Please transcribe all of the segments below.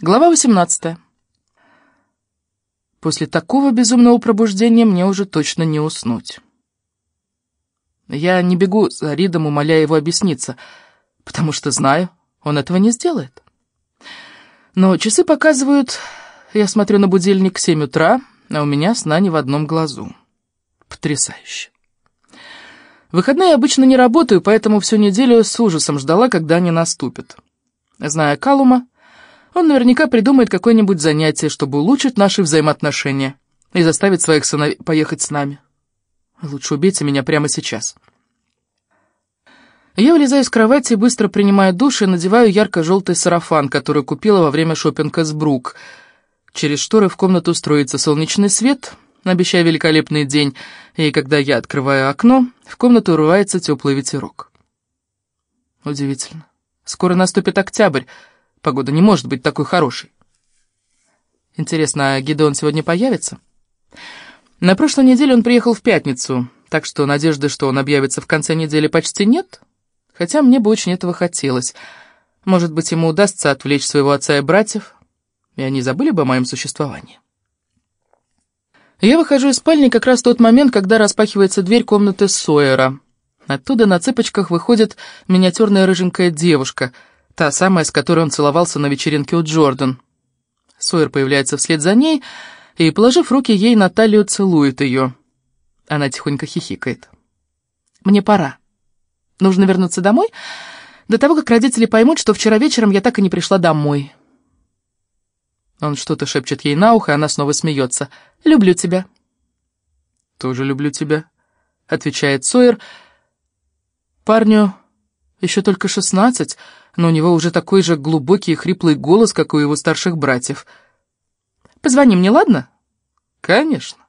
Глава 18. После такого безумного пробуждения мне уже точно не уснуть. Я не бегу за Ридом, умоляя его объясниться, потому что знаю, он этого не сделает. Но часы показывают, я смотрю на будильник 7 утра, а у меня сна не в одном глазу. Потрясающе. В выходные обычно не работаю, поэтому всю неделю с ужасом ждала, когда они наступят. Зная Калума, он наверняка придумает какое-нибудь занятие, чтобы улучшить наши взаимоотношения и заставить своих сыновей поехать с нами. Лучше убейте меня прямо сейчас. Я вылезаю из кровати, быстро принимаю душ и надеваю ярко-желтый сарафан, который купила во время шопинга с Брук. Через шторы в комнату строится солнечный свет, обещая великолепный день, и когда я открываю окно, в комнату урывается теплый ветерок. Удивительно. Скоро наступит октябрь, Погода не может быть такой хорошей. Интересно, а Гидеон сегодня появится? На прошлой неделе он приехал в пятницу, так что надежды, что он объявится в конце недели, почти нет. Хотя мне бы очень этого хотелось. Может быть, ему удастся отвлечь своего отца и братьев, и они забыли бы о моем существовании. Я выхожу из спальни как раз в тот момент, когда распахивается дверь комнаты Сойера. Оттуда на цыпочках выходит миниатюрная рыженькая девушка — Та самая, с которой он целовался на вечеринке у Джордан. Сойер появляется вслед за ней и, положив руки ей на талию, целует ее. Она тихонько хихикает. «Мне пора. Нужно вернуться домой, до того, как родители поймут, что вчера вечером я так и не пришла домой». Он что-то шепчет ей на ухо, и она снова смеется. «Люблю тебя». «Тоже люблю тебя», — отвечает Сойер. «Парню еще только шестнадцать, но у него уже такой же глубокий и хриплый голос, как у его старших братьев. «Позвони мне, ладно?» «Конечно».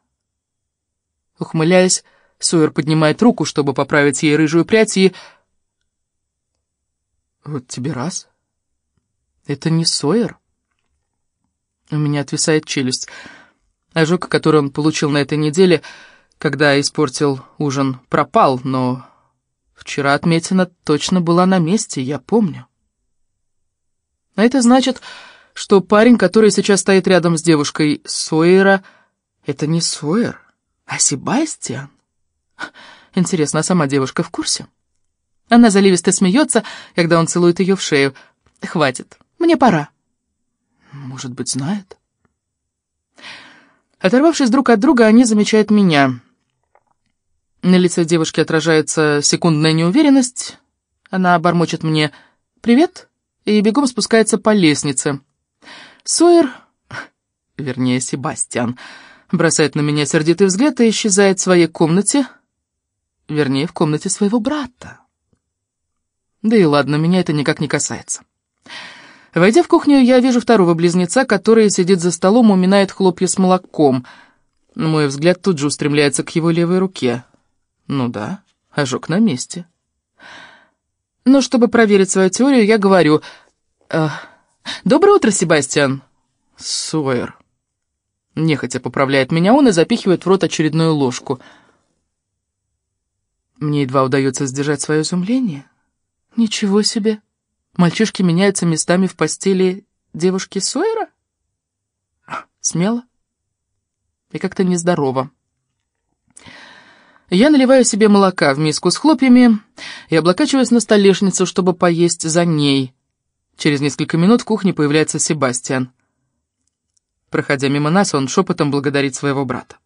Ухмыляясь, Сойер поднимает руку, чтобы поправить ей рыжую прядь, и... «Вот тебе раз. Это не Сойер?» У меня отвисает челюсть. Ожог, который он получил на этой неделе, когда испортил ужин, пропал, но вчера отметина точно была на месте, я помню. А это значит, что парень, который сейчас стоит рядом с девушкой Сойера, это не Сойер, а Себастьян. Интересно, а сама девушка в курсе? Она заливисто смеется, когда он целует ее в шею. «Хватит, мне пора». Может быть, знает? Оторвавшись друг от друга, они замечают меня. На лице девушки отражается секундная неуверенность. Она бормочет мне «Привет» и бегом спускается по лестнице. Сойер, вернее, Себастьян, бросает на меня сердитый взгляд и исчезает в своей комнате, вернее, в комнате своего брата. Да и ладно, меня это никак не касается. Войдя в кухню, я вижу второго близнеца, который сидит за столом, уминает хлопья с молоком. Мой взгляд тут же устремляется к его левой руке. Ну да, ожог на месте. Но чтобы проверить свою теорию, я говорю... Э, «Доброе утро, Себастьян!» «Сойер!» Нехотя поправляет меня он и запихивает в рот очередную ложку. Мне едва удается сдержать свое изумление. Ничего себе! Мальчишки меняются местами в постели девушки Сойера? Смело и как-то нездорово. Я наливаю себе молока в миску с хлопьями и облокачиваюсь на столешницу, чтобы поесть за ней. Через несколько минут в кухне появляется Себастьян. Проходя мимо нас, он шепотом благодарит своего брата.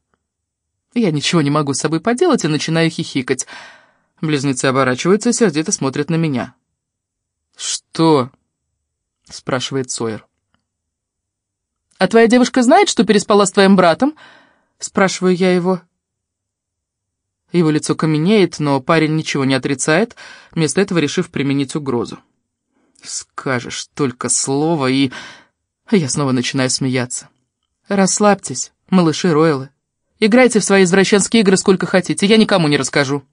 Я ничего не могу с собой поделать и начинаю хихикать. Близнецы оборачиваются и сердито смотрят на меня. «Что?» — спрашивает Сойер. «А твоя девушка знает, что переспала с твоим братом?» — спрашиваю я его. Его лицо каменеет, но парень ничего не отрицает, вместо этого решив применить угрозу. «Скажешь только слово, и...» Я снова начинаю смеяться. «Расслабьтесь, малыши Ройлы. Играйте в свои извращенские игры сколько хотите, я никому не расскажу».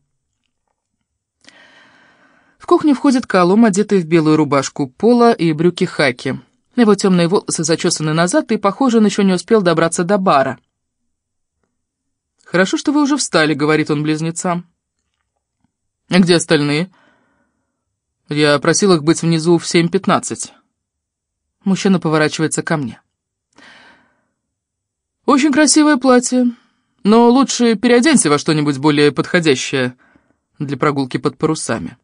В кухню входит Колум, одетый в белую рубашку пола и брюки хаки. Его темные волосы зачесаны назад, и, похоже, он еще не успел добраться до бара. «Хорошо, что вы уже встали», — говорит он близнецам. «А где остальные?» «Я просил их быть внизу в 7.15». Мужчина поворачивается ко мне. «Очень красивое платье, но лучше переоденься во что-нибудь более подходящее для прогулки под парусами».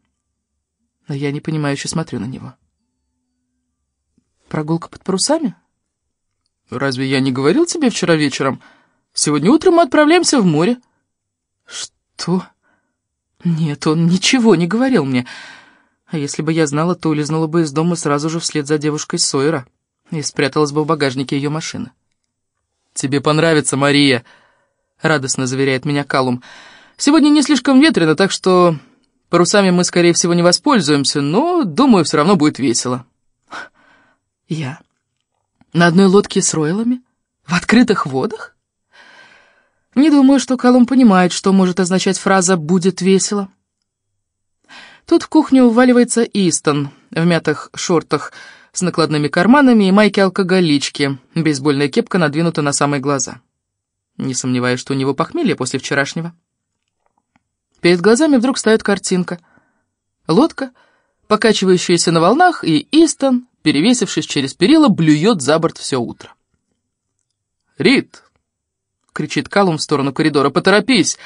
Но я непонимающе смотрю на него. «Прогулка под парусами?» «Разве я не говорил тебе вчера вечером? Сегодня утром мы отправляемся в море». «Что?» «Нет, он ничего не говорил мне». А если бы я знала, то улизнула бы из дома сразу же вслед за девушкой Сойера и спряталась бы в багажнике ее машины. «Тебе понравится, Мария», — радостно заверяет меня Калум. «Сегодня не слишком ветрено, так что парусами мы, скорее всего, не воспользуемся, но, думаю, все равно будет весело». «Я? На одной лодке с ройлами? В открытых водах?» Не думаю, что Калум понимает, что может означать фраза «будет весело». Тут в кухню уваливается Истон в мятых шортах с накладными карманами и майке-алкоголички, бейсбольная кепка надвинута на самые глаза. Не сомневаюсь, что у него похмелье после вчерашнего. Перед глазами вдруг встает картинка. Лодка, покачивающаяся на волнах, и Истон, перевесившись через перила, блюет за борт все утро. «Рит!» — кричит Калум в сторону коридора. «Поторопись!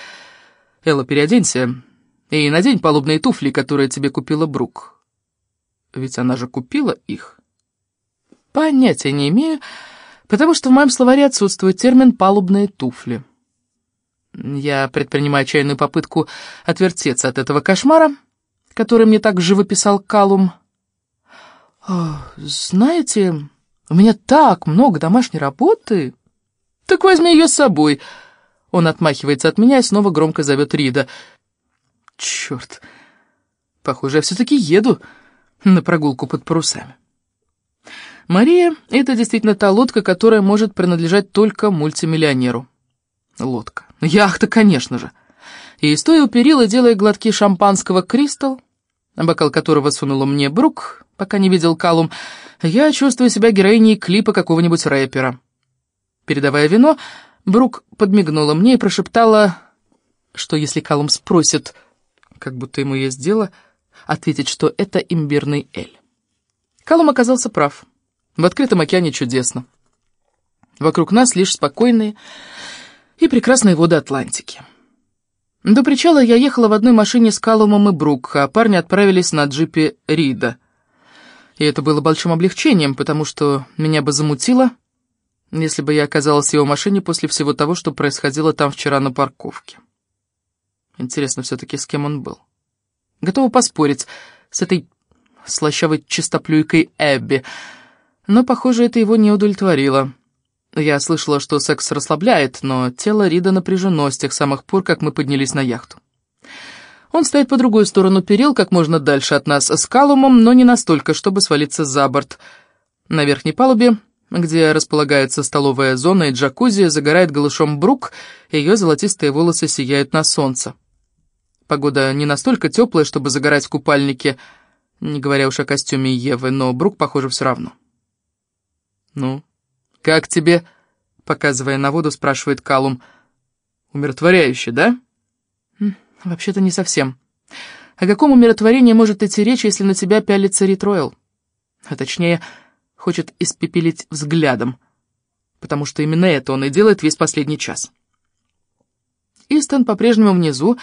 Элла, переоденься. И надень палубные туфли, которые тебе купила Брук. Ведь она же купила их. Понятия не имею, потому что в моем словаре отсутствует термин «палубные туфли». Я предпринимаю отчаянную попытку отвертеться от этого кошмара, который мне так живописал Калум. «Знаете, у меня так много домашней работы. Так возьми ее с собой». Он отмахивается от меня и снова громко зовет Рида — Черт, похоже, я все-таки еду на прогулку под парусами. Мария — это действительно та лодка, которая может принадлежать только мультимиллионеру. Лодка. Яхта, конечно же. И стоя у перила, делая глотки шампанского «Кристалл», бокал которого сунула мне Брук, пока не видел Калум, я чувствую себя героиней клипа какого-нибудь рэпера. Передавая вино, Брук подмигнула мне и прошептала, что если Калум спросит как будто ему есть дело ответить, что это имбирный эль. Калум оказался прав. В открытом океане чудесно. Вокруг нас лишь спокойные и прекрасные воды Атлантики. До причала я ехала в одной машине с Калумом и Брук, а парни отправились на джипе Рида. И это было большим облегчением, потому что меня бы замутило, если бы я оказалась в его машине после всего того, что происходило там вчера на парковке. Интересно все-таки, с кем он был. Готова поспорить с этой слащавой чистоплюйкой Эбби, но, похоже, это его не удовлетворило. Я слышала, что секс расслабляет, но тело Рида напряжено с тех самых пор, как мы поднялись на яхту. Он стоит по другую сторону перил, как можно дальше от нас, с Калумом, но не настолько, чтобы свалиться за борт. На верхней палубе, где располагается столовая зона и джакузи, загорает голышом Брук, ее золотистые волосы сияют на солнце. Погода не настолько теплая, чтобы загорать в купальнике, не говоря уж о костюме Евы, но Брук, похоже, все равно. «Ну, как тебе?» — показывая на воду, спрашивает Калум. «Умиротворяюще, да?» «Вообще-то не совсем. О каком умиротворении может идти речь, если на тебя пялится Ритройл? А точнее, хочет испепелить взглядом, потому что именно это он и делает весь последний час». Истон по-прежнему внизу,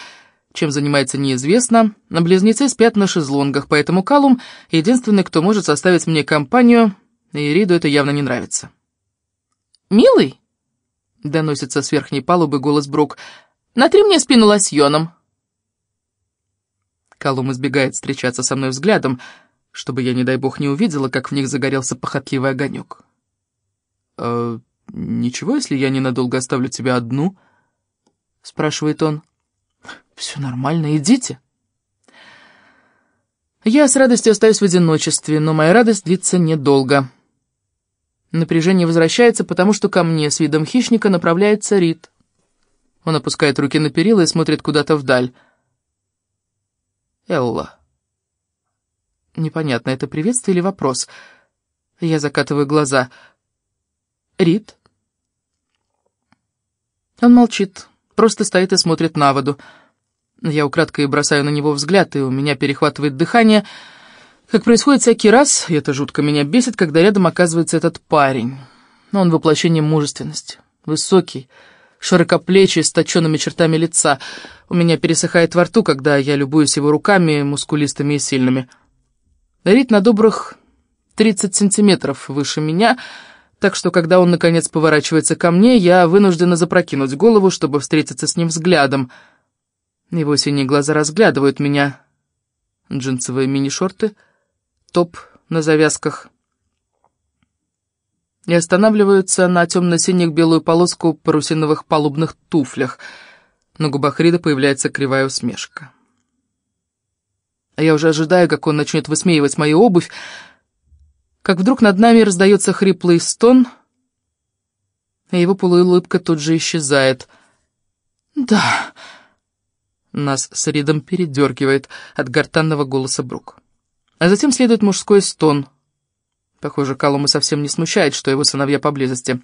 чем занимается неизвестно, но близнецы спят на шезлонгах, поэтому Калум — единственный, кто может составить мне компанию, и Риду это явно не нравится. «Милый?» — доносится с верхней палубы голос Брук. «Натри мне спину лосьоном». Калум избегает встречаться со мной взглядом, чтобы я, не дай бог, не увидела, как в них загорелся похотливый огонек. «Э, «Ничего, если я ненадолго оставлю тебя одну?» — спрашивает он. «Все нормально, идите». Я с радостью остаюсь в одиночестве, но моя радость длится недолго. Напряжение возвращается, потому что ко мне с видом хищника направляется Рид. Он опускает руки на перила и смотрит куда-то вдаль. «Элла». Непонятно, это приветствие или вопрос. Я закатываю глаза. «Рид?» Он молчит, просто стоит и смотрит на воду. Я украдкой бросаю на него взгляд, и у меня перехватывает дыхание, Как происходит всякий раз, и это жутко меня бесит, когда рядом оказывается этот парень. Он воплощение мужественности. Высокий, широкоплечий, с точенными чертами лица. У меня пересыхает во рту, когда я любуюсь его руками, мускулистыми и сильными. Рит на добрых 30 сантиметров выше меня, так что, когда он, наконец, поворачивается ко мне, я вынуждена запрокинуть голову, чтобы встретиться с ним взглядом. Его синие глаза разглядывают меня. Джинсовые мини-шорты, топ на завязках. И останавливаются на темно-синих белую полоску парусиновых палубных туфлях. На губах Рида появляется кривая усмешка. А я уже ожидаю, как он начнет высмеивать мою обувь, как вдруг над нами раздается хриплый стон, и его полуулыбка тут же исчезает. «Да...» Нас с Ридом передергивает от гортанного голоса Брук. А затем следует мужской стон. Похоже, Калума совсем не смущает, что его сыновья поблизости.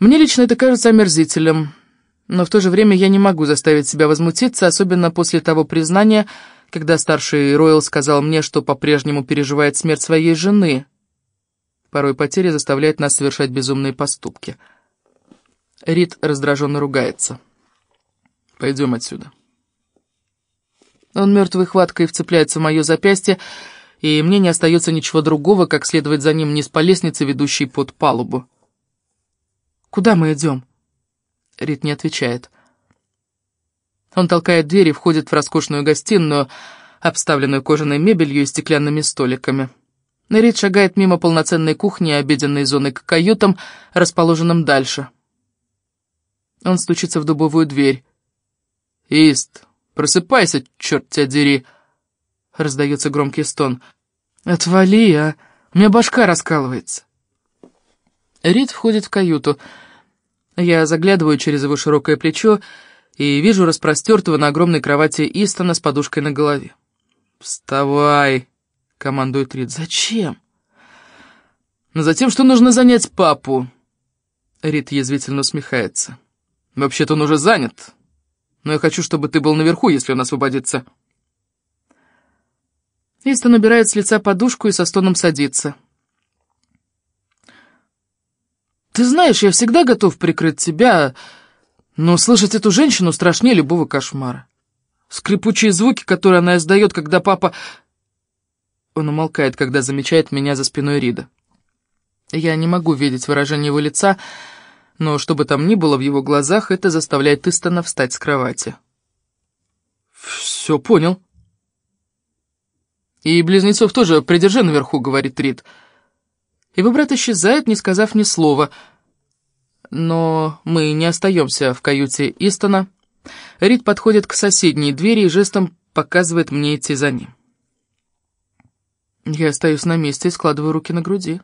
Мне лично это кажется омерзителем, но в то же время я не могу заставить себя возмутиться, особенно после того признания, когда старший Ройл сказал мне, что по-прежнему переживает смерть своей жены. Порой потеря заставляет нас совершать безумные поступки. Рид раздраженно ругается. «Пойдем отсюда». Он мертвой хваткой вцепляется в мое запястье, и мне не остается ничего другого, как следовать за ним вниз по лестнице, ведущей под палубу. «Куда мы идем?» Рид не отвечает. Он толкает дверь и входит в роскошную гостиную, обставленную кожаной мебелью и стеклянными столиками. Рид шагает мимо полноценной кухни и обеденной зоны к каютам, расположенным дальше. Он стучится в дубовую дверь. «Ист, просыпайся, черт тебя дери!» Раздается громкий стон. «Отвали, а! У меня башка раскалывается!» Рид входит в каюту. Я заглядываю через его широкое плечо и вижу распростертого на огромной кровати Истона с подушкой на голове. «Вставай!» — командует Рид. «Зачем?» «Но затем, что нужно занять папу!» Рид язвительно усмехается. «Вообще-то он уже занят, но я хочу, чтобы ты был наверху, если он освободится». Истон убирает с лица подушку и со стоном садится. «Ты знаешь, я всегда готов прикрыть тебя, но слышать эту женщину страшнее любого кошмара. Скрипучие звуки, которые она издает, когда папа... Он умолкает, когда замечает меня за спиной Рида. Я не могу видеть выражение его лица, но что бы там ни было в его глазах, это заставляет Истона встать с кровати. «Все понял». «И близнецов тоже придержи наверху», — говорит Рид. Его брат исчезает, не сказав ни слова — но мы не остаемся в каюте Истона. Рид подходит к соседней двери и жестом показывает мне идти за ним. Я остаюсь на месте и складываю руки на груди.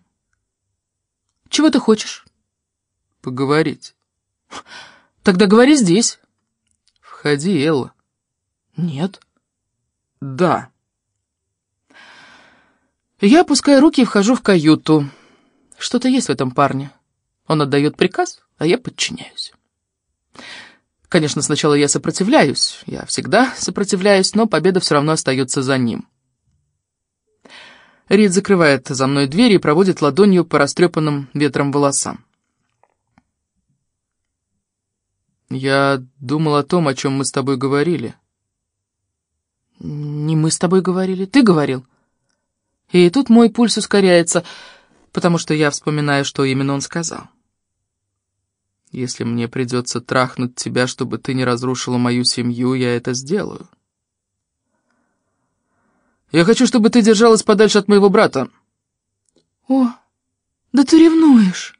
«Чего ты хочешь?» «Поговорить». «Тогда говори здесь». «Входи, Элла». «Нет». «Да». Я опускаю руки и вхожу в каюту. Что-то есть в этом парне. Он отдает приказ, а я подчиняюсь. Конечно, сначала я сопротивляюсь, я всегда сопротивляюсь, но победа все равно остается за ним. Рид закрывает за мной дверь и проводит ладонью по растрепанным ветром волосам. «Я думал о том, о чем мы с тобой говорили». «Не мы с тобой говорили, ты говорил». И тут мой пульс ускоряется, потому что я вспоминаю, что именно он сказал. Если мне придется трахнуть тебя, чтобы ты не разрушила мою семью, я это сделаю. Я хочу, чтобы ты держалась подальше от моего брата. О, да ты ревнуешь.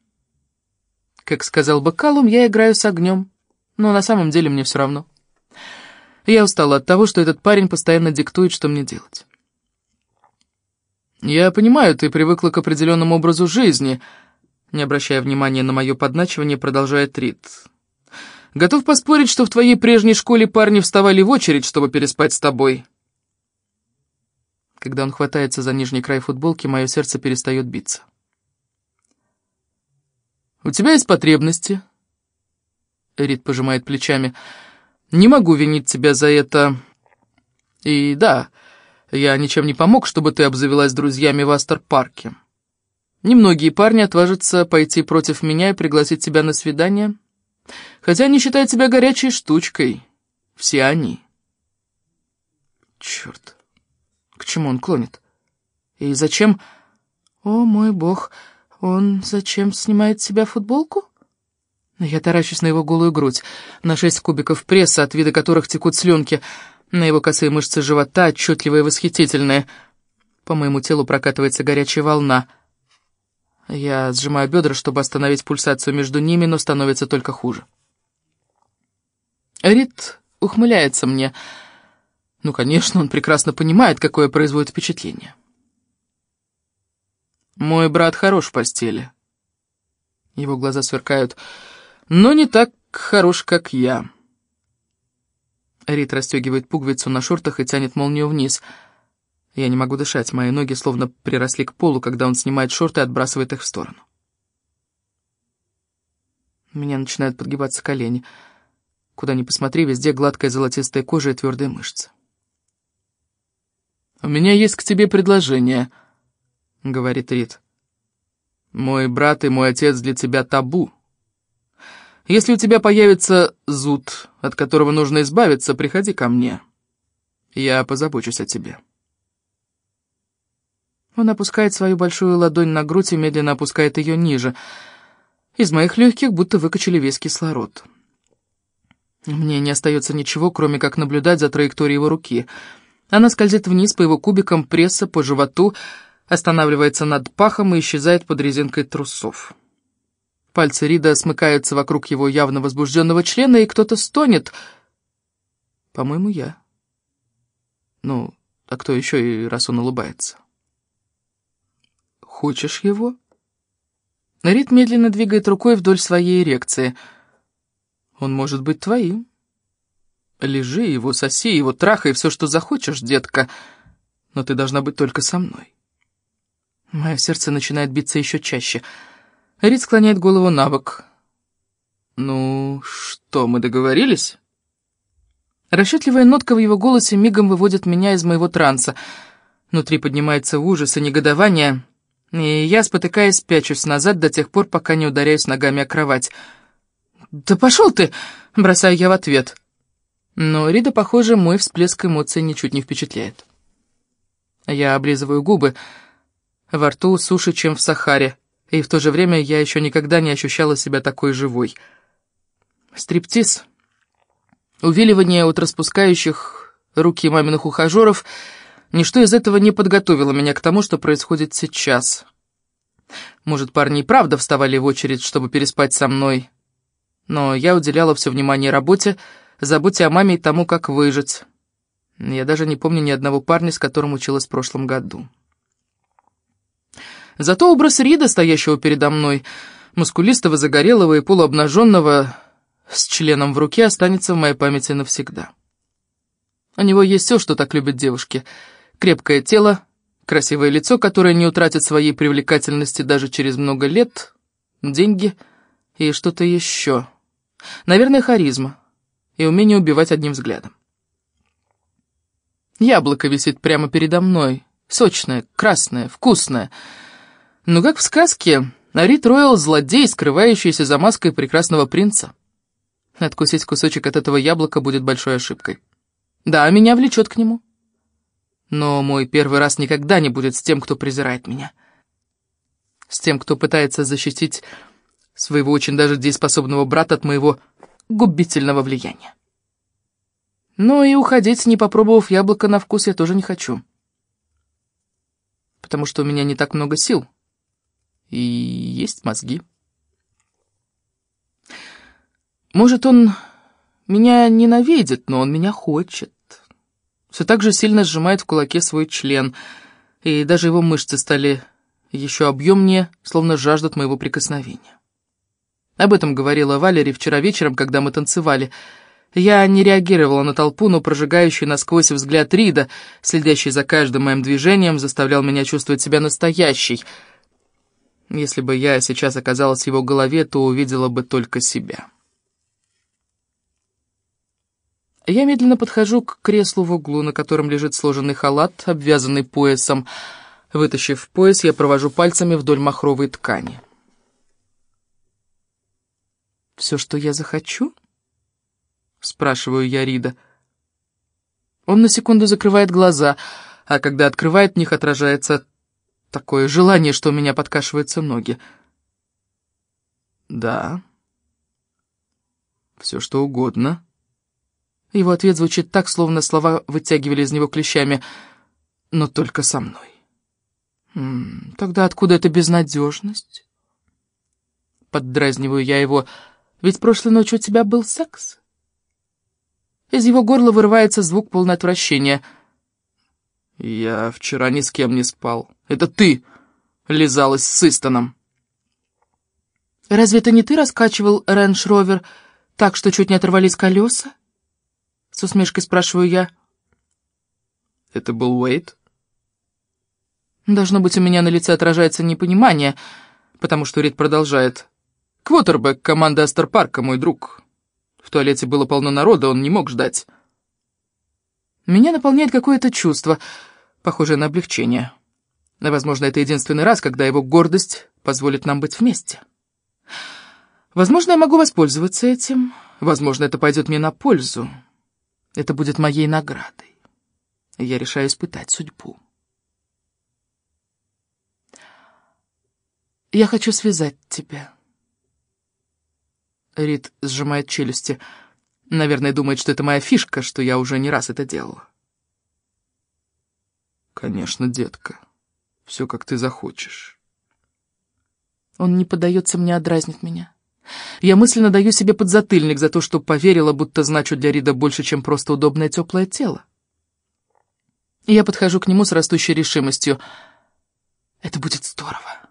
Как сказал Бакалум, я играю с огнем, но на самом деле мне все равно. Я устала от того, что этот парень постоянно диктует, что мне делать. Я понимаю, ты привыкла к определенному образу жизни — не обращая внимания на мое подначивание, продолжает Рид. «Готов поспорить, что в твоей прежней школе парни вставали в очередь, чтобы переспать с тобой?» Когда он хватается за нижний край футболки, мое сердце перестает биться. «У тебя есть потребности?» Рид пожимает плечами. «Не могу винить тебя за это. И да, я ничем не помог, чтобы ты обзавелась друзьями в Астер-парке. Немногие парни отважатся пойти против меня и пригласить тебя на свидание, хотя они считают тебя горячей штучкой. Все они. Черт, к чему он клонит? И зачем... О, мой бог, он зачем снимает с себя футболку? Я таращусь на его голую грудь, на шесть кубиков пресса, от вида которых текут слюнки, на его косые мышцы живота, отчетливые и восхитительные. По моему телу прокатывается горячая волна. Я сжимаю бедра, чтобы остановить пульсацию между ними, но становится только хуже. Рид ухмыляется мне. Ну, конечно, он прекрасно понимает, какое производит впечатление. «Мой брат хорош в постели». Его глаза сверкают, но не так хорош, как я. Рид расстегивает пуговицу на шортах и тянет молнию вниз. Я не могу дышать, мои ноги словно приросли к полу, когда он снимает шорты и отбрасывает их в сторону. У меня начинают подгибаться колени. Куда ни посмотри, везде гладкая золотистая кожа и твердые мышцы. «У меня есть к тебе предложение», — говорит Рид. «Мой брат и мой отец для тебя табу. Если у тебя появится зуд, от которого нужно избавиться, приходи ко мне. Я позабочусь о тебе». Он опускает свою большую ладонь на грудь и медленно опускает ее ниже. Из моих легких будто выкачали весь кислород. Мне не остается ничего, кроме как наблюдать за траекторией его руки. Она скользит вниз по его кубикам пресса, по животу, останавливается над пахом и исчезает под резинкой трусов. Пальцы Рида смыкаются вокруг его явно возбужденного члена, и кто-то стонет. По-моему, я. Ну, а кто еще, и раз он улыбается? Хочешь его? Рид медленно двигает рукой вдоль своей эрекции — он может быть твоим. Лежи его, соси его, трахай все, что захочешь, детка, но ты должна быть только со мной. Мое сердце начинает биться еще чаще. Рид склоняет голову на бок. «Ну, что, мы договорились?» Расчетливая нотка в его голосе мигом выводит меня из моего транса. Внутри поднимается ужас и негодование, и я, спотыкаясь, пячусь назад до тех пор, пока не ударяюсь ногами о кровать — «Да пошел ты!» — бросаю я в ответ. Но Рида, похоже, мой всплеск эмоций ничуть не впечатляет. Я облизываю губы. Во рту суше, чем в Сахаре, и в то же время я еще никогда не ощущала себя такой живой. Стриптиз, увиливание от распускающих руки маминых ухажеров, ничто из этого не подготовило меня к тому, что происходит сейчас. Может, парни и правда вставали в очередь, чтобы переспать со мной, но я уделяла все внимание работе, заботе о маме и тому, как выжить. Я даже не помню ни одного парня, с которым училась в прошлом году. Зато образ Рида, стоящего передо мной, мускулистого, загорелого и полуобнаженного, с членом в руке, останется в моей памяти навсегда. У него есть все, что так любят девушки. Крепкое тело, красивое лицо, которое не утратит своей привлекательности даже через много лет, деньги и что-то еще. Наверное, харизма и умение убивать одним взглядом. Яблоко висит прямо передо мной, сочное, красное, вкусное. Но как в сказке, Рит Ройл — злодей, скрывающийся за маской прекрасного принца. Откусить кусочек от этого яблока будет большой ошибкой. Да, меня влечет к нему. Но мой первый раз никогда не будет с тем, кто презирает меня. С тем, кто пытается защитить своего очень даже дееспособного брата от моего губительного влияния. Но и уходить, не попробовав яблоко на вкус, я тоже не хочу. Потому что у меня не так много сил. И есть мозги. Может, он меня ненавидит, но он меня хочет. Все так же сильно сжимает в кулаке свой член, и даже его мышцы стали еще объемнее, словно жаждут моего прикосновения. Об этом говорила Валери вчера вечером, когда мы танцевали. Я не реагировала на толпу, но прожигающий насквозь взгляд Рида, следящий за каждым моим движением, заставлял меня чувствовать себя настоящей. Если бы я сейчас оказалась в его голове, то увидела бы только себя. Я медленно подхожу к креслу в углу, на котором лежит сложенный халат, обвязанный поясом. Вытащив пояс, я провожу пальцами вдоль махровой ткани. «Все, что я захочу?» — спрашиваю я Рида. Он на секунду закрывает глаза, а когда открывает, в них отражается такое желание, что у меня подкашиваются ноги. «Да, все что угодно». Его ответ звучит так, словно слова вытягивали из него клещами, но только со мной. Тогда откуда эта безнадежность? Поддразниваю я его, ведь прошлой ночью у тебя был секс. Из его горла вырывается звук полный отвращения. Я вчера ни с кем не спал. Это ты лизалась с Истоном. Разве это не ты раскачивал Рэнш-Ровер так, что чуть не оторвались колеса? С усмешкой спрашиваю я. Это был Уэйт? Должно быть, у меня на лице отражается непонимание, потому что Рид продолжает. Квотербек команды Астер Парка, мой друг. В туалете было полно народа, он не мог ждать. Меня наполняет какое-то чувство, похожее на облегчение. Возможно, это единственный раз, когда его гордость позволит нам быть вместе. Возможно, я могу воспользоваться этим. Возможно, это пойдет мне на пользу. Это будет моей наградой. Я решаю испытать судьбу. Я хочу связать тебя. Рид сжимает челюсти. Наверное, думает, что это моя фишка, что я уже не раз это делала. Конечно, детка. Все, как ты захочешь. Он не поддается мне, а дразнит меня. Я мысленно даю себе подзатыльник за то, что поверила, будто значу для Рида больше, чем просто удобное теплое тело. Я подхожу к нему с растущей решимостью. Это будет здорово.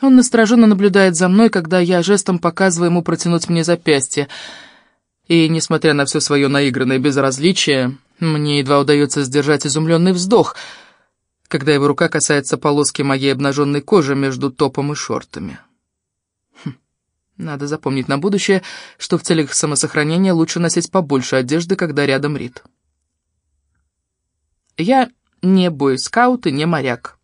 Он настороженно наблюдает за мной, когда я жестом показываю ему протянуть мне запястье. И, несмотря на все свое наигранное безразличие, мне едва удается сдержать изумленный вздох, когда его рука касается полоски моей обнаженной кожи между топом и шортами. Надо запомнить на будущее, что в целях самосохранения лучше носить побольше одежды, когда рядом Рид. Я не бойскаут и не моряк.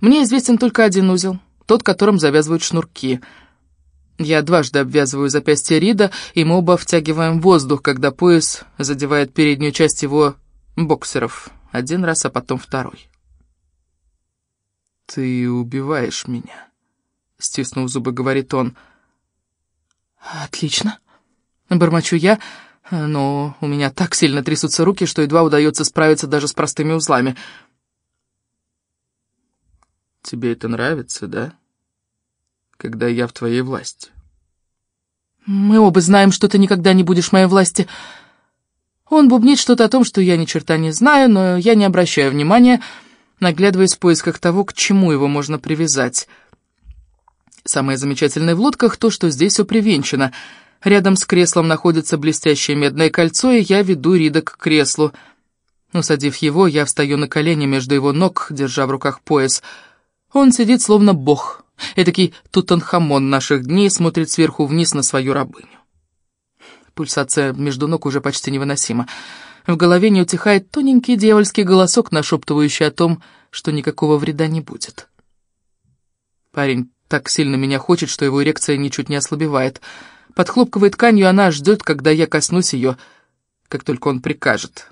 Мне известен только один узел, тот, которым завязывают шнурки. Я дважды обвязываю запястье Рида, и мы оба втягиваем воздух, когда пояс задевает переднюю часть его боксеров. Один раз, а потом второй. «Ты убиваешь меня», стиснув зубы, говорит он. «Отлично», — бормочу я, но у меня так сильно трясутся руки, что едва удается справиться даже с простыми узлами. «Тебе это нравится, да? Когда я в твоей власти?» «Мы оба знаем, что ты никогда не будешь в моей власти». Он бубнит что-то о том, что я ни черта не знаю, но я не обращаю внимания, наглядываясь в поисках того, к чему его можно привязать — Самое замечательное в лодках то, что здесь все привенчано. Рядом с креслом находится блестящее медное кольцо, и я веду Рида к креслу. Усадив его, я встаю на колени между его ног, держа в руках пояс. Он сидит словно бог. Этакий Тутанхамон наших дней смотрит сверху вниз на свою рабыню. Пульсация между ног уже почти невыносима. В голове не утихает тоненький дьявольский голосок, нашептывающий о том, что никакого вреда не будет. Парень так сильно меня хочет, что его эрекция ничуть не ослабевает. Под хлопковой тканью она ждет, когда я коснусь ее, как только он прикажет.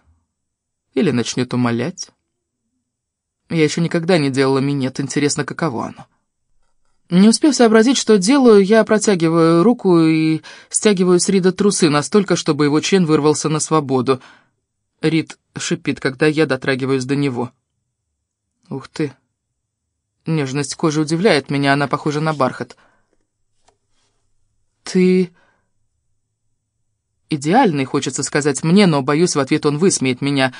Или начнет умолять. Я еще никогда не делала минет, интересно, каково оно. Не успев сообразить, что делаю, я протягиваю руку и стягиваю с Рида трусы настолько, чтобы его член вырвался на свободу. Рид шипит, когда я дотрагиваюсь до него. Ух ты! Нежность кожи удивляет меня, она похожа на бархат. «Ты...» «Идеальный, хочется сказать мне, но, боюсь, в ответ он высмеет меня.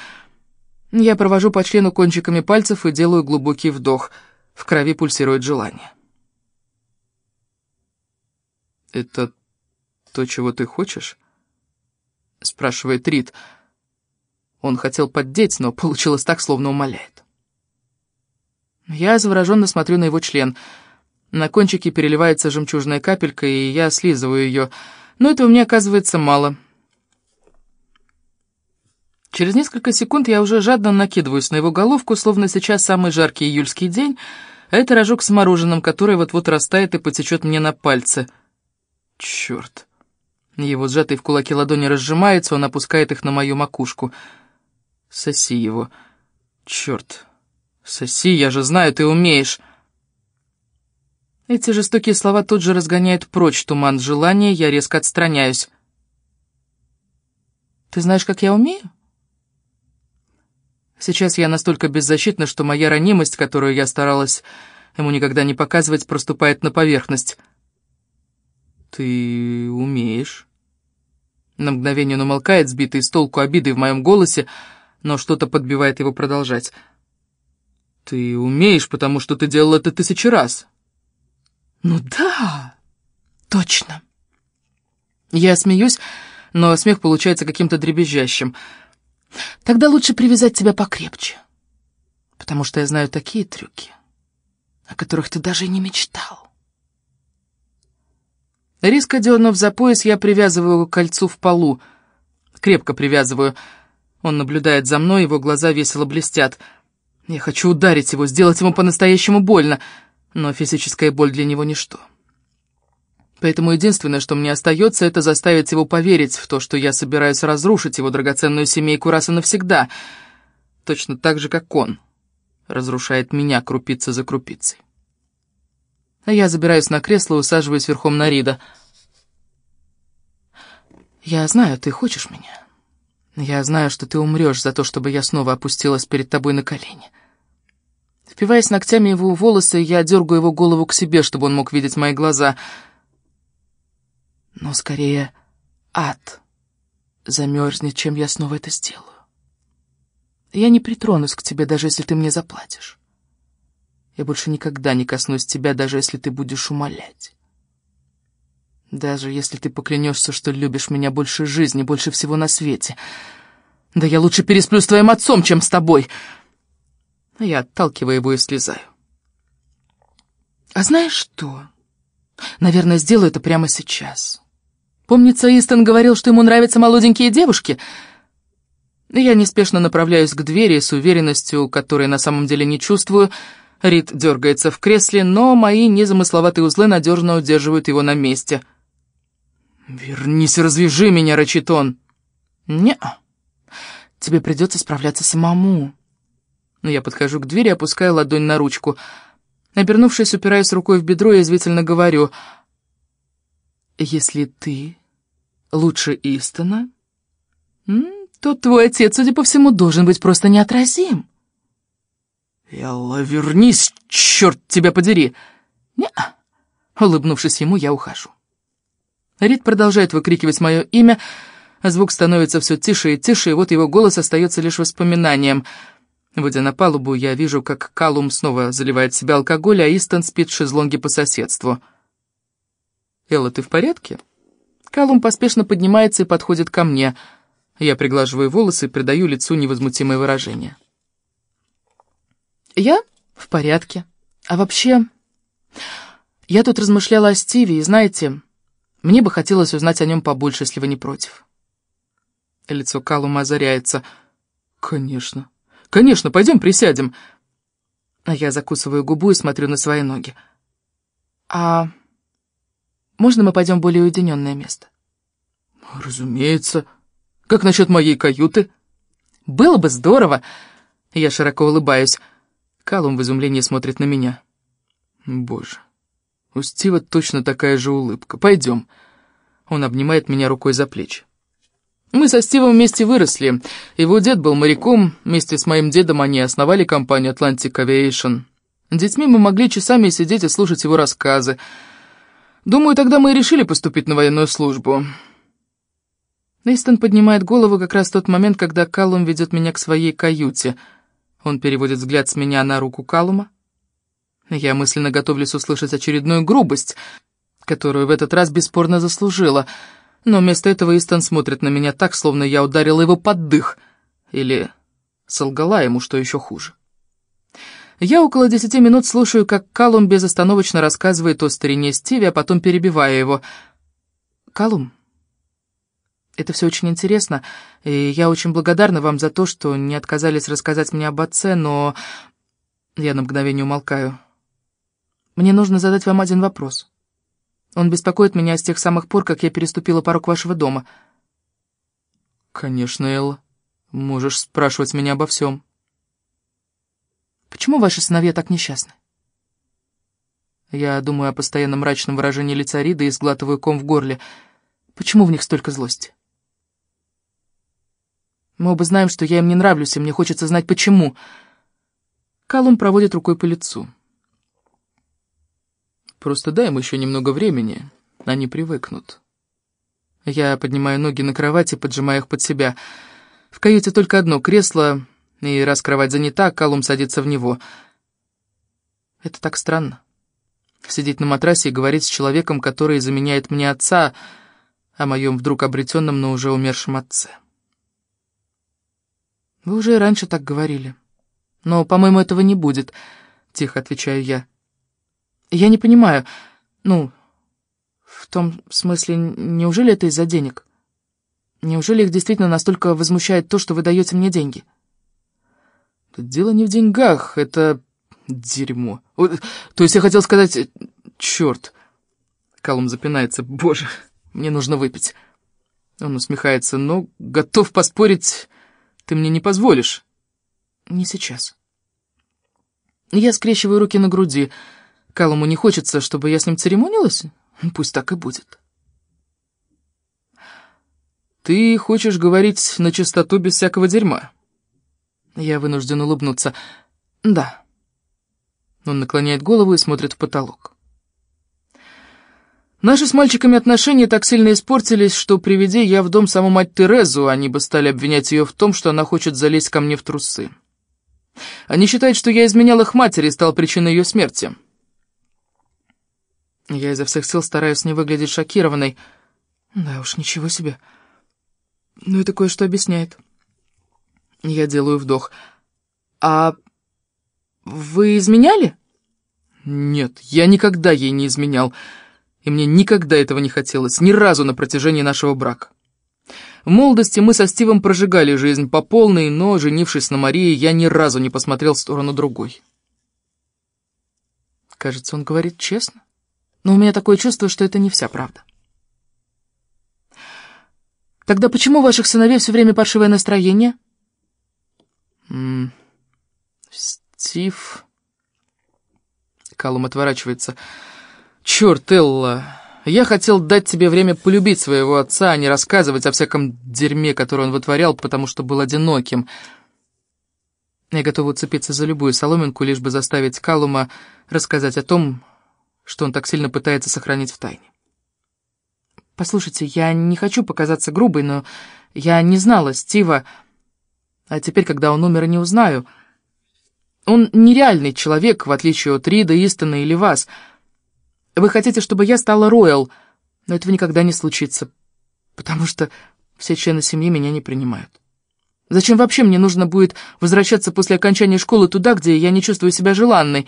Я провожу по члену кончиками пальцев и делаю глубокий вдох. В крови пульсирует желание». «Это то, чего ты хочешь?» — спрашивает Рид. Он хотел поддеть, но получилось так, словно умоляет. Я завороженно смотрю на его член. На кончике переливается жемчужная капелька, и я слизываю ее. Но этого мне оказывается мало. Через несколько секунд я уже жадно накидываюсь на его головку, словно сейчас самый жаркий июльский день, а это рожок с мороженым, который вот-вот растает и потечет мне на пальцы. Черт. Его сжатые в кулаки ладони разжимаются, он опускает их на мою макушку. Соси его. Черт. Соси, я же знаю, ты умеешь. Эти жестокие слова тут же разгоняют прочь туман желания, я резко отстраняюсь. Ты знаешь, как я умею? Сейчас я настолько беззащитна, что моя ранимость, которую я старалась ему никогда не показывать, проступает на поверхность. «Ты умеешь?» На мгновение он умолкает, сбитый с толку обидой в моем голосе, но что-то подбивает его продолжать. «Ты умеешь, потому что ты делал это тысячи раз». «Ну да, точно». Я смеюсь, но смех получается каким-то дребезжащим — Тогда лучше привязать тебя покрепче, потому что я знаю такие трюки, о которых ты даже не мечтал. Резко дернув за пояс, я привязываю кольцу в полу. Крепко привязываю. Он наблюдает за мной, его глаза весело блестят. Я хочу ударить его, сделать ему по-настоящему больно, но физическая боль для него ничто. Поэтому единственное, что мне остается, это заставить его поверить в то, что я собираюсь разрушить его драгоценную семейку раз и навсегда, точно так же, как он разрушает меня крупица за крупицей. А я забираюсь на кресло и усаживаюсь верхом на Рида. «Я знаю, ты хочешь меня. Я знаю, что ты умрешь за то, чтобы я снова опустилась перед тобой на колени». Впиваясь ногтями его волосы, я дергаю его голову к себе, чтобы он мог видеть мои глаза — но скорее ад замерзнет, чем я снова это сделаю. Я не притронусь к тебе, даже если ты мне заплатишь. Я больше никогда не коснусь тебя, даже если ты будешь умолять. Даже если ты поклянешься, что любишь меня больше жизни, больше всего на свете. Да я лучше пересплю с твоим отцом, чем с тобой. Я отталкиваю его и слезаю. А знаешь что? Наверное, сделаю это прямо сейчас. Помнится, Истон говорил, что ему нравятся молоденькие девушки. Я неспешно направляюсь к двери с уверенностью, которой на самом деле не чувствую. Рид дергается в кресле, но мои незамысловатые узлы надежно удерживают его на месте. «Вернись, развяжи меня!» — рычит он. не -а. Тебе придется справляться самому». Я подхожу к двери, опускаю ладонь на ручку. Обернувшись, упираясь рукой в бедро, я извительно говорю — если ты лучше Истона, то твой отец, судя по всему, должен быть просто неотразим. Элла, вернись, черт тебя подери! не -а. Улыбнувшись ему, я ухожу. Рид продолжает выкрикивать мое имя, а звук становится все тише и тише, и вот его голос остается лишь воспоминанием. Выйдя на палубу, я вижу, как Калум снова заливает себя алкоголь, а Истон спит в шезлонге по соседству. «Элла, ты в порядке?» Калум поспешно поднимается и подходит ко мне. Я приглаживаю волосы и придаю лицу невозмутимое выражение. «Я в порядке. А вообще, я тут размышляла о Стиве, и знаете, мне бы хотелось узнать о нем побольше, если вы не против». Лицо Калума озаряется. «Конечно. Конечно, пойдем присядем». А я закусываю губу и смотрю на свои ноги. «А можно мы пойдем в более уединенное место?» «Разумеется. Как насчет моей каюты?» «Было бы здорово!» Я широко улыбаюсь. Калум в изумлении смотрит на меня. «Боже, у Стива точно такая же улыбка. Пойдем». Он обнимает меня рукой за плечи. Мы со Стивом вместе выросли. Его дед был моряком. Вместе с моим дедом они основали компанию Atlantic Aviation. Детьми мы могли часами сидеть и слушать его рассказы. Думаю, тогда мы и решили поступить на военную службу. Эйстон поднимает голову как раз в тот момент, когда Каллум ведет меня к своей каюте. Он переводит взгляд с меня на руку Каллума. Я мысленно готовлюсь услышать очередную грубость, которую в этот раз бесспорно заслужила, но вместо этого Истон смотрит на меня так, словно я ударила его под дых, или солгала ему, что еще хуже. Я около десяти минут слушаю, как Калум безостановочно рассказывает о старине Стиви, а потом перебиваю его. «Калум, Это все очень интересно, и я очень благодарна вам за то, что не отказались рассказать мне об отце, но... Я на мгновение умолкаю. Мне нужно задать вам один вопрос. Он беспокоит меня с тех самых пор, как я переступила порог вашего дома. Конечно, Элла. Можешь спрашивать меня обо всем. Почему ваши сыновья так несчастны? Я думаю о постоянном мрачном выражении лица Риды и сглатываю ком в горле. Почему в них столько злости? Мы оба знаем, что я им не нравлюсь, и мне хочется знать, почему. Калум проводит рукой по лицу. Просто дай им еще немного времени, они привыкнут. Я поднимаю ноги на кровати, поджимая их под себя. В каюте только одно кресло, и раз кровать занята, Калум садится в него. Это так странно. Сидеть на матрасе и говорить с человеком, который заменяет мне отца, о моем вдруг обретенном, но уже умершем отце. «Вы уже и раньше так говорили. Но, по-моему, этого не будет», — тихо отвечаю я. «Я не понимаю, ну, в том смысле, неужели это из-за денег? Неужели их действительно настолько возмущает то, что вы даете мне деньги?» «Дело не в деньгах, это дерьмо. То есть я хотел сказать, черт». Калум запинается. «Боже, мне нужно выпить». Он усмехается, но готов поспорить... Ты мне не позволишь?» «Не сейчас». Я скрещиваю руки на груди. Калуму не хочется, чтобы я с ним церемонилась? Пусть так и будет. «Ты хочешь говорить на чистоту без всякого дерьма?» Я вынужден улыбнуться. «Да». Он наклоняет голову и смотрит в потолок. Наши с мальчиками отношения так сильно испортились, что, приведя я в дом саму мать Терезу, они бы стали обвинять ее в том, что она хочет залезть ко мне в трусы. Они считают, что я изменял их матери и стал причиной ее смерти. Я изо всех сил стараюсь не выглядеть шокированной. Да уж, ничего себе. Но это кое-что объясняет. Я делаю вдох. «А вы изменяли?» «Нет, я никогда ей не изменял» и мне никогда этого не хотелось, ни разу на протяжении нашего брака. В молодости мы со Стивом прожигали жизнь по полной, но, женившись на Марии, я ни разу не посмотрел в сторону другой. Кажется, он говорит честно, но у меня такое чувство, что это не вся правда. Тогда почему у ваших сыновей все время паршивое настроение? М -м Стив... Калум отворачивается... «Черт, Элла, я хотел дать тебе время полюбить своего отца, а не рассказывать о всяком дерьме, которое он вытворял, потому что был одиноким». Я готова уцепиться за любую соломинку, лишь бы заставить Калума рассказать о том, что он так сильно пытается сохранить в тайне. «Послушайте, я не хочу показаться грубой, но я не знала Стива, а теперь, когда он умер, не узнаю. Он нереальный человек, в отличие от Рида, Истона или вас». Вы хотите, чтобы я стала Роял, но этого никогда не случится, потому что все члены семьи меня не принимают. Зачем вообще мне нужно будет возвращаться после окончания школы туда, где я не чувствую себя желанной?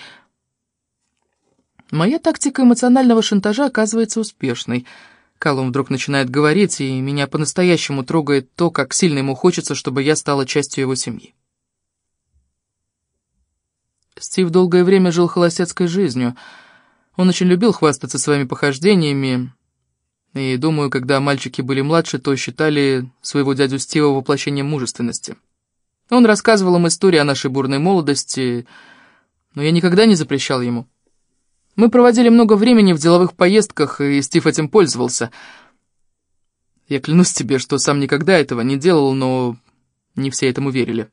Моя тактика эмоционального шантажа оказывается успешной. Калум вдруг начинает говорить, и меня по-настоящему трогает то, как сильно ему хочется, чтобы я стала частью его семьи. Стив долгое время жил холостяцкой жизнью — он очень любил хвастаться своими похождениями, и, думаю, когда мальчики были младше, то считали своего дядю Стива воплощением мужественности. Он рассказывал им истории о нашей бурной молодости, но я никогда не запрещал ему. Мы проводили много времени в деловых поездках, и Стив этим пользовался. Я клянусь тебе, что сам никогда этого не делал, но не все этому верили.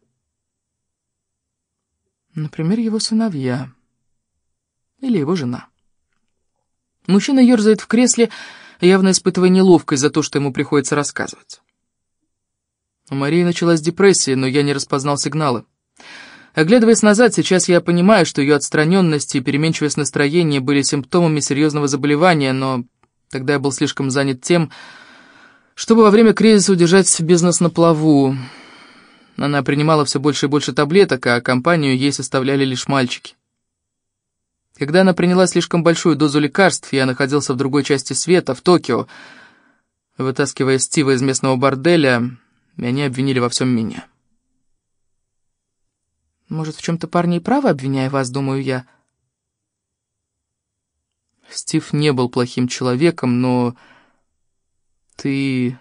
Например, его сыновья или его жена. Мужчина ерзает в кресле, явно испытывая неловкость за то, что ему приходится рассказывать. У Марии началась депрессия, но я не распознал сигналы. Оглядываясь назад, сейчас я понимаю, что ее отстраненность и переменчивость настроения были симптомами серьезного заболевания, но тогда я был слишком занят тем, чтобы во время кризиса удержать бизнес на плаву. Она принимала все больше и больше таблеток, а компанию ей составляли лишь мальчики. Когда она приняла слишком большую дозу лекарств, я находился в другой части света, в Токио. Вытаскивая Стива из местного борделя, они обвинили во всем меня. Может, в чем-то парни и правы, обвиняя вас, думаю я. Стив не был плохим человеком, но ты...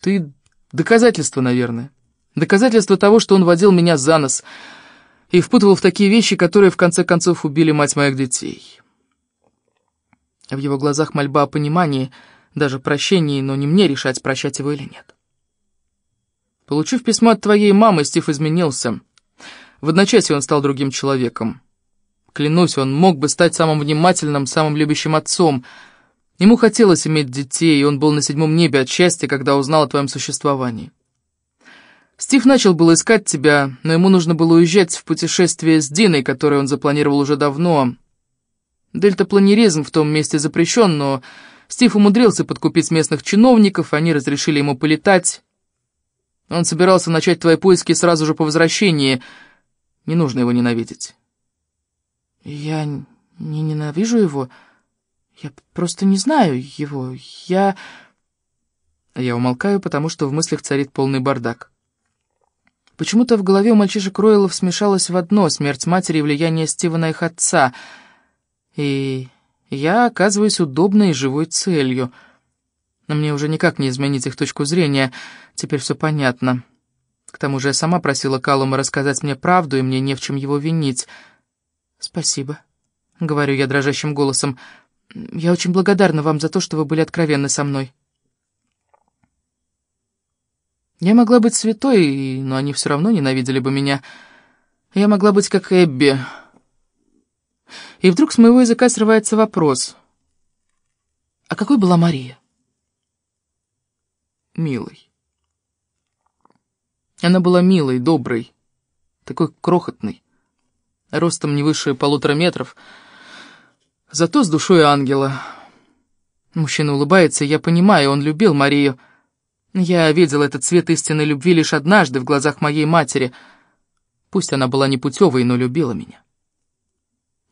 Ты доказательство, наверное. Доказательство того, что он водил меня за нос и впутывал в такие вещи, которые в конце концов убили мать моих детей. В его глазах мольба о понимании, даже прощении, но не мне решать, прощать его или нет. Получив письмо от твоей мамы, Стив изменился. В одночасье он стал другим человеком. Клянусь, он мог бы стать самым внимательным, самым любящим отцом. Ему хотелось иметь детей, и он был на седьмом небе от счастья, когда узнал о твоем существовании. Стив начал было искать тебя, но ему нужно было уезжать в путешествие с Диной, которое он запланировал уже давно. Дельтапланеризм в том месте запрещен, но Стив умудрился подкупить местных чиновников, они разрешили ему полетать. Он собирался начать твои поиски сразу же по возвращении. Не нужно его ненавидеть. Я не ненавижу его. Я просто не знаю его. Я... Я умолкаю, потому что в мыслях царит полный бардак. Почему-то в голове у мальчишек Ройлов смешалось в одно смерть матери и влияние Стивена их отца. И я оказываюсь удобной и живой целью. Но мне уже никак не изменить их точку зрения. Теперь все понятно. К тому же я сама просила Калума рассказать мне правду, и мне не в чем его винить. «Спасибо», — говорю я дрожащим голосом. «Я очень благодарна вам за то, что вы были откровенны со мной». Я могла быть святой, но они все равно ненавидели бы меня. Я могла быть как Эбби. И вдруг с моего языка срывается вопрос. А какой была Мария? Милой. Она была милой, доброй, такой крохотной, ростом не выше полутора метров, зато с душой ангела. Мужчина улыбается, я понимаю, он любил Марию, — я видел этот цвет истинной любви лишь однажды в глазах моей матери. Пусть она была непутевой, но любила меня.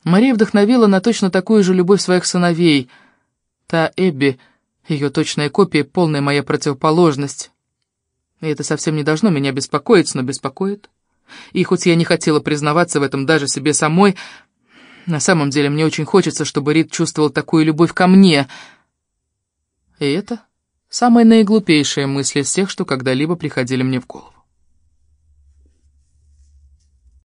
Мария вдохновила на точно такую же любовь своих сыновей. Та Эбби, ее точная копия, полная моя противоположность. И это совсем не должно меня беспокоить, но беспокоит. И хоть я не хотела признаваться в этом даже себе самой, на самом деле мне очень хочется, чтобы Рид чувствовал такую любовь ко мне. И это Самые наиглупейшие мысли из тех, что когда-либо приходили мне в голову.